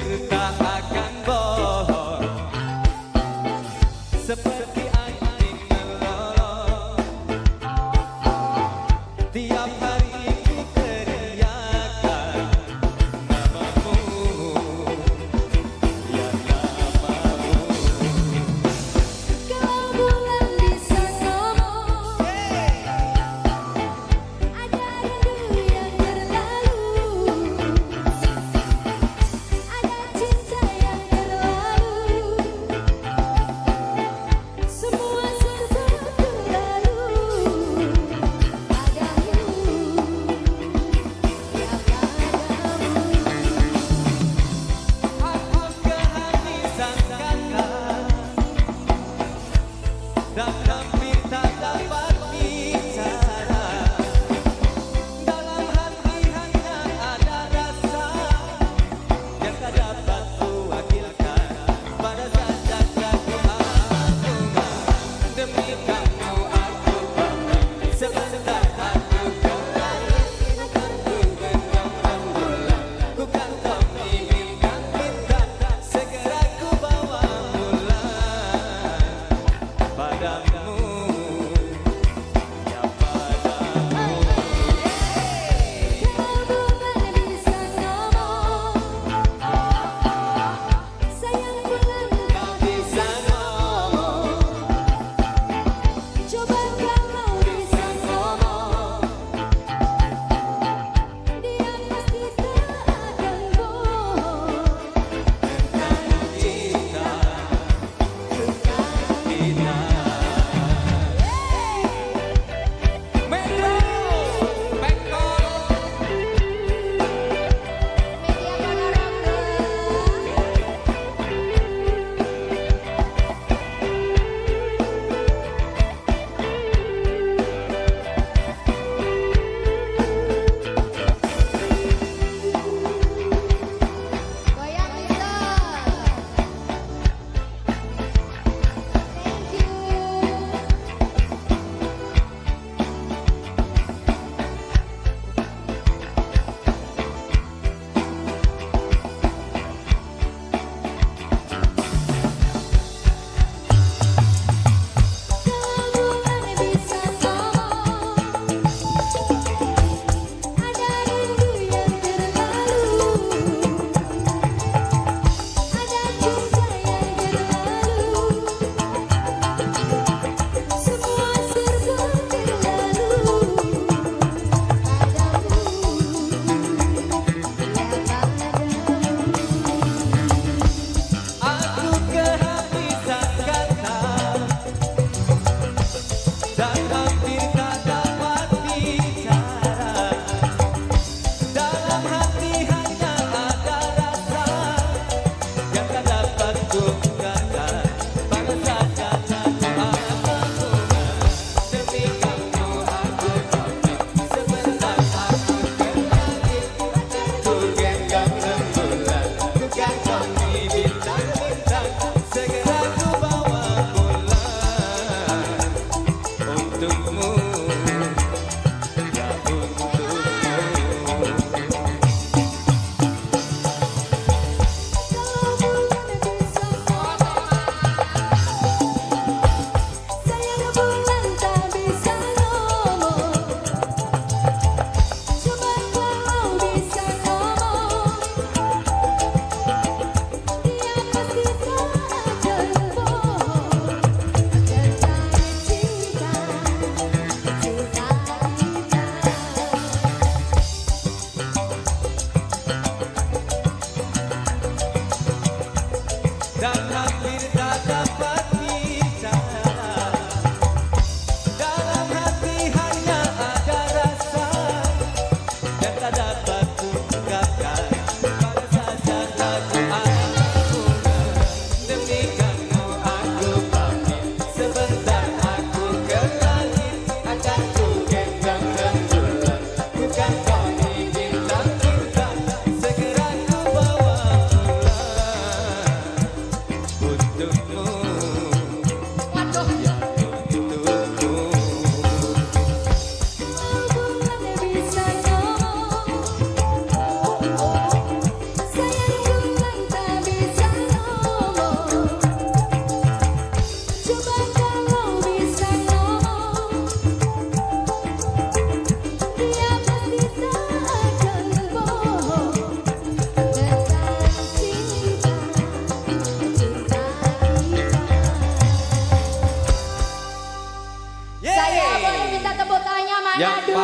cerca you got Yeah.